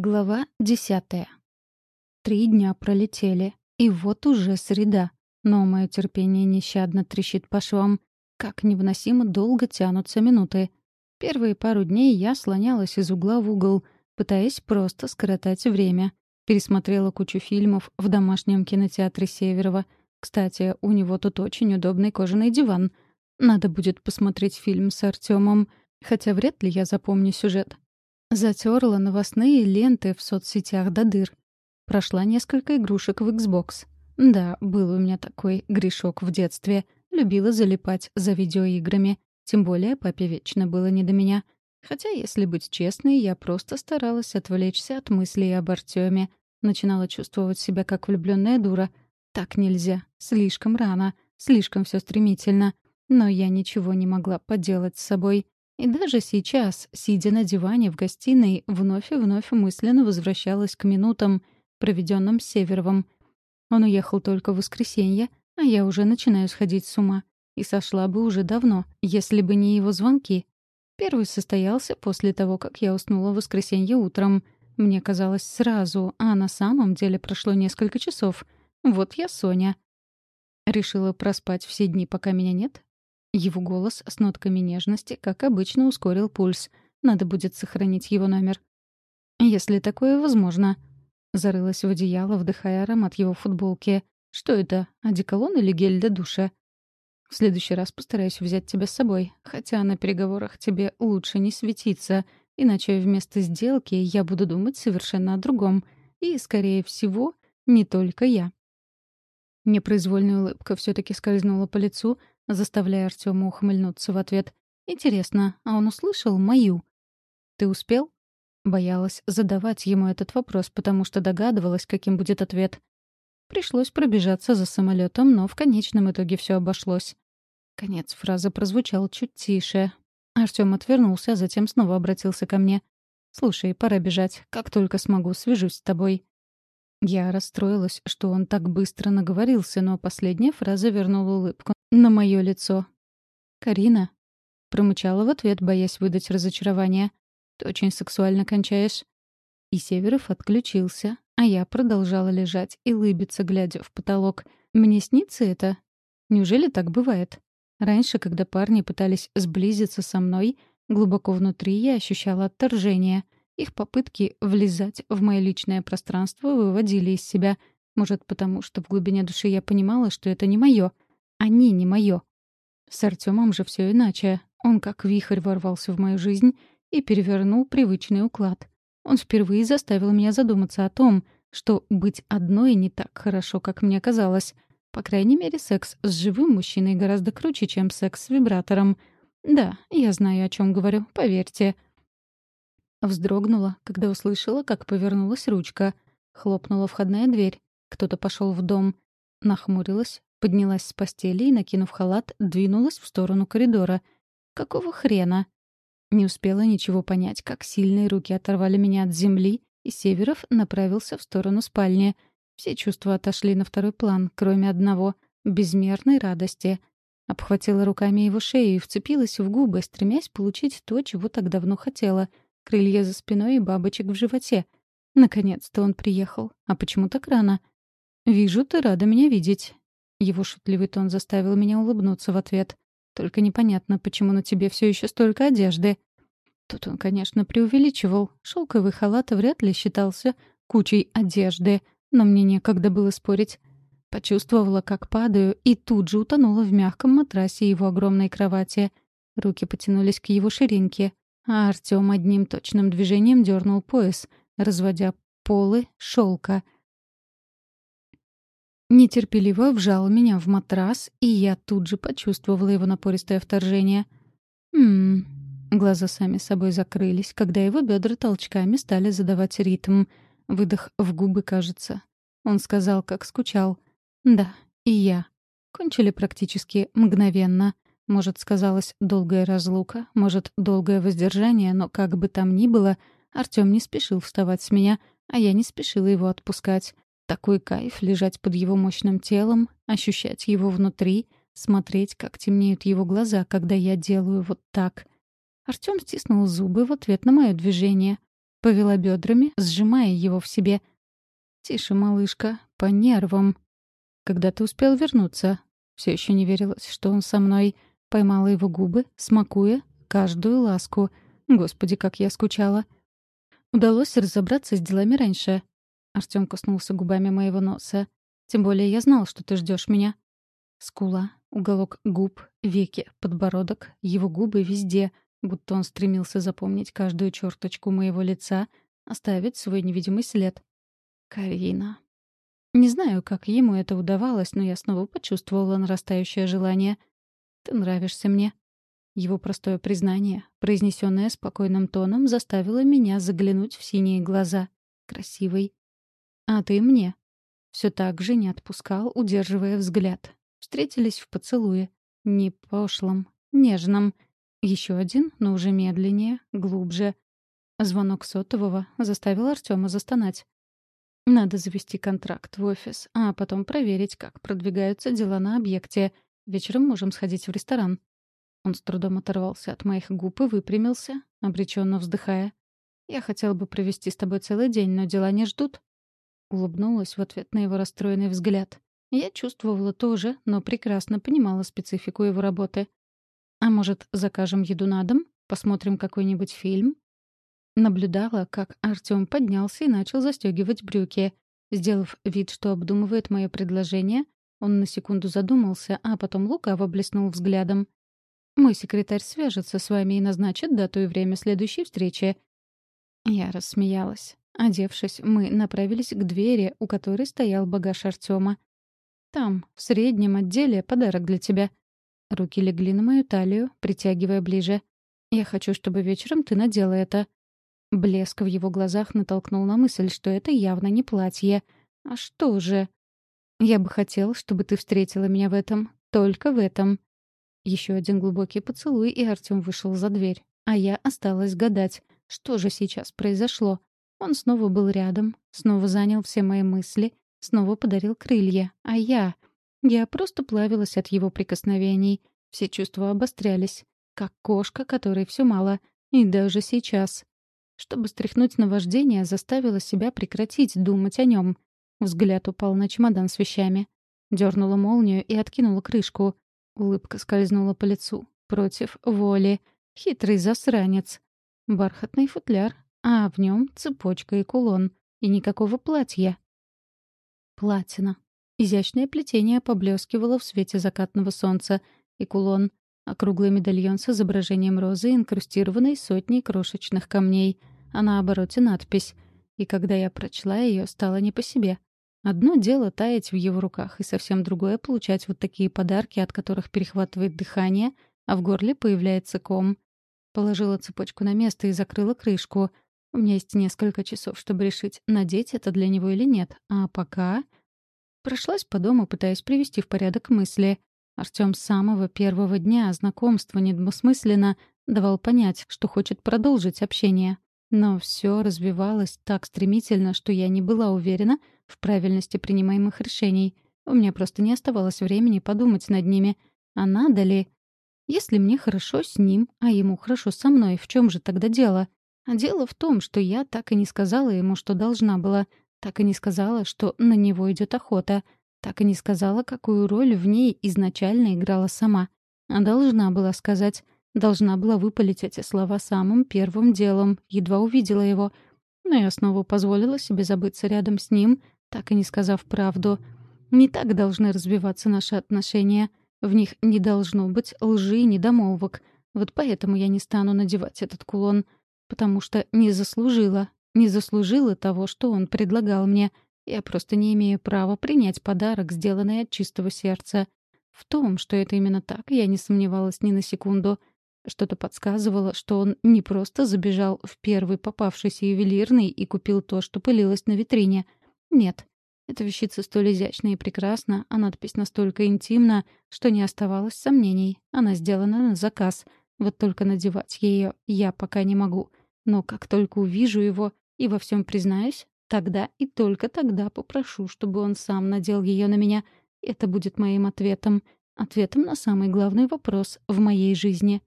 Глава десятая. Три дня пролетели, и вот уже среда. Но мое терпение нещадно трещит по швам. Как невыносимо долго тянутся минуты. Первые пару дней я слонялась из угла в угол, пытаясь просто скоротать время. Пересмотрела кучу фильмов в домашнем кинотеатре Северова. Кстати, у него тут очень удобный кожаный диван. Надо будет посмотреть фильм с Артемом, хотя вряд ли я запомню сюжет. Затерла новостные ленты в соцсетях до дыр. Прошла несколько игрушек в Xbox. Да, был у меня такой грешок в детстве. Любила залипать за видеоиграми. Тем более папе вечно было не до меня. Хотя, если быть честной, я просто старалась отвлечься от мыслей об Артеме. Начинала чувствовать себя как влюбленная дура. Так нельзя. Слишком рано. Слишком все стремительно. Но я ничего не могла поделать с собой. И даже сейчас, сидя на диване в гостиной, вновь и вновь мысленно возвращалась к минутам, проведенным с Северовым. Он уехал только в воскресенье, а я уже начинаю сходить с ума. И сошла бы уже давно, если бы не его звонки. Первый состоялся после того, как я уснула в воскресенье утром. Мне казалось сразу, а на самом деле прошло несколько часов. Вот я Соня. Решила проспать все дни, пока меня нет? Его голос с нотками нежности, как обычно, ускорил пульс. Надо будет сохранить его номер. «Если такое возможно». Зарылась в одеяло, вдыхая аромат его футболки. «Что это, одеколон или гель для душа?» «В следующий раз постараюсь взять тебя с собой, хотя на переговорах тебе лучше не светиться, иначе вместо сделки я буду думать совершенно о другом. И, скорее всего, не только я». Непроизвольная улыбка все таки скользнула по лицу, заставляя Артема ухмыльнуться в ответ. «Интересно, а он услышал мою?» «Ты успел?» Боялась задавать ему этот вопрос, потому что догадывалась, каким будет ответ. Пришлось пробежаться за самолетом, но в конечном итоге все обошлось. Конец фразы прозвучал чуть тише. Артем отвернулся, а затем снова обратился ко мне. «Слушай, пора бежать. Как только смогу, свяжусь с тобой». Я расстроилась, что он так быстро наговорился, но последняя фраза вернула улыбку на мое лицо. «Карина?» — промычала в ответ, боясь выдать разочарование. «Ты очень сексуально кончаешь». И Северов отключился, а я продолжала лежать и лыбиться, глядя в потолок. «Мне снится это? Неужели так бывает?» Раньше, когда парни пытались сблизиться со мной, глубоко внутри я ощущала отторжение — их попытки влезать в мое личное пространство выводили из себя. Может, потому что в глубине души я понимала, что это не мое. Они не мое. С Артемом же все иначе. Он как вихрь ворвался в мою жизнь и перевернул привычный уклад. Он впервые заставил меня задуматься о том, что быть одной не так хорошо, как мне казалось. По крайней мере, секс с живым мужчиной гораздо круче, чем секс с вибратором. Да, я знаю, о чем говорю, поверьте. Вздрогнула, когда услышала, как повернулась ручка. Хлопнула входная дверь. Кто-то пошел в дом. Нахмурилась, поднялась с постели и, накинув халат, двинулась в сторону коридора. Какого хрена? Не успела ничего понять, как сильные руки оторвали меня от земли, и Северов направился в сторону спальни. Все чувства отошли на второй план, кроме одного — безмерной радости. Обхватила руками его шею и вцепилась в губы, стремясь получить то, чего так давно хотела — крылья за спиной и бабочек в животе. Наконец-то он приехал. А почему так рано? «Вижу, ты рада меня видеть». Его шутливый тон заставил меня улыбнуться в ответ. «Только непонятно, почему на тебе все еще столько одежды». Тут он, конечно, преувеличивал. Шелковый халат вряд ли считался кучей одежды, но мне некогда было спорить. Почувствовала, как падаю, и тут же утонула в мягком матрасе его огромной кровати. Руки потянулись к его ширинке а Артём одним точным движением дернул пояс, разводя полы шелка. Нетерпеливо вжал меня в матрас, и я тут же почувствовала его напористое вторжение. «Ммм...» Глаза сами собой закрылись, когда его бедра толчками стали задавать ритм. Выдох в губы, кажется. Он сказал, как скучал. «Да, и я». Кончили практически мгновенно — может, сказалась долгая разлука, может, долгое воздержание, но как бы там ни было, Артём не спешил вставать с меня, а я не спешила его отпускать. Такой кайф лежать под его мощным телом, ощущать его внутри, смотреть, как темнеют его глаза, когда я делаю вот так. Артём стиснул зубы в ответ на моё движение. Повела бедрами, сжимая его в себе. «Тише, малышка, по нервам». «Когда ты успел вернуться?» Все еще не верилось, что он со мной. Поймала его губы, смакуя каждую ласку. Господи, как я скучала. Удалось разобраться с делами раньше. Артём коснулся губами моего носа. Тем более я знал, что ты ждешь меня. Скула, уголок губ, веки, подбородок, его губы везде, будто он стремился запомнить каждую черточку моего лица, оставить свой невидимый след. Карина. Не знаю, как ему это удавалось, но я снова почувствовала нарастающее желание. «Ты нравишься мне». Его простое признание, произнесенное спокойным тоном, заставило меня заглянуть в синие глаза. Красивый. «А ты мне». Все так же не отпускал, удерживая взгляд. Встретились в поцелуе. Не пошлом, нежном. Еще один, но уже медленнее, глубже. Звонок сотового заставил Артема застонать. Надо завести контракт в офис, а потом проверить, как продвигаются дела на объекте. Вечером можем сходить в ресторан. Он с трудом оторвался от моих губ и выпрямился, обреченно вздыхая. «Я хотел бы провести с тобой целый день, но дела не ждут». Улыбнулась в ответ на его расстроенный взгляд. Я чувствовала тоже, но прекрасно понимала специфику его работы. «А может, закажем еду на дом? Посмотрим какой-нибудь фильм?» Наблюдала, как Артём поднялся и начал застегивать брюки. Сделав вид, что обдумывает мое предложение, он на секунду задумался, а потом лукаво блеснул взглядом. «Мой секретарь свяжется с вами и назначит дату и время следующей встречи». Я рассмеялась. Одевшись, мы направились к двери, у которой стоял багаж Артема. «Там, в среднем отделе, подарок для тебя». Руки легли на мою талию, притягивая ближе. «Я хочу, чтобы вечером ты надела это». Блеск в его глазах натолкнул на мысль, что это явно не платье. «А что же?» «Я бы хотел, чтобы ты встретила меня в этом. Только в этом». Еще один глубокий поцелуй, и Артем вышел за дверь. А я осталась гадать, что же сейчас произошло. Он снова был рядом, снова занял все мои мысли, снова подарил крылья. А я... Я просто плавилась от его прикосновений. Все чувства обострялись. Как кошка, которой все мало. И даже сейчас. Чтобы стряхнуть наваждение, заставила себя прекратить думать о нем. Взгляд упал на чемодан с вещами. Дернула молнию и откинула крышку. Улыбка скользнула по лицу. Против воли. Хитрый засранец. Бархатный футляр, а в нем цепочка и кулон. И никакого платья. Платина. Изящное плетение поблескивало в свете закатного солнца, и кулон — округлый медальон с изображением розы, инкрустированной сотней крошечных камней, а на обороте надпись. И когда я прочла ее, стало не по себе. Одно дело таять в его руках, и совсем другое — получать вот такие подарки, от которых перехватывает дыхание, а в горле появляется ком. Положила цепочку на место и закрыла крышку. У меня есть несколько часов, чтобы решить, надеть это для него или нет. А пока... Прошлась по дому, пытаясь привести в порядок мысли. Артём с самого первого дня знакомства недвусмысленно давал понять, что хочет продолжить общение. Но все развивалось так стремительно, что я не была уверена в правильности принимаемых решений. У меня просто не оставалось времени подумать над ними. А надо ли? Если мне хорошо с ним, а ему хорошо со мной, в чем же тогда дело? А дело в том, что я так и не сказала ему, что должна была. Так и не сказала, что на него идет охота. Так и не сказала, какую роль в ней изначально играла сама. А должна была сказать. Должна была выпалить эти слова самым первым делом, едва увидела его. Но я снова позволила себе забыться рядом с ним, так и не сказав правду. Не так должны развиваться наши отношения. В них не должно быть лжи и недомолвок. Вот поэтому я не стану надевать этот кулон. Потому что не заслужила, не заслужила того, что он предлагал мне. Я просто не имею права принять подарок, сделанный от чистого сердца. В том, что это именно так, я не сомневалась ни на секунду. Что-то подсказывало, что он не просто забежал в первый попавшийся ювелирный и купил то, что пылилось на витрине. Нет. Эта вещица столь изящна и прекрасна, а надпись настолько интимна, что не оставалось сомнений. Она сделана на заказ. Вот только надевать ее я пока не могу. Но как только увижу его и во всем признаюсь, тогда и только тогда попрошу, чтобы он сам надел ее на меня. Это будет моим ответом. Ответом на самый главный вопрос в моей жизни.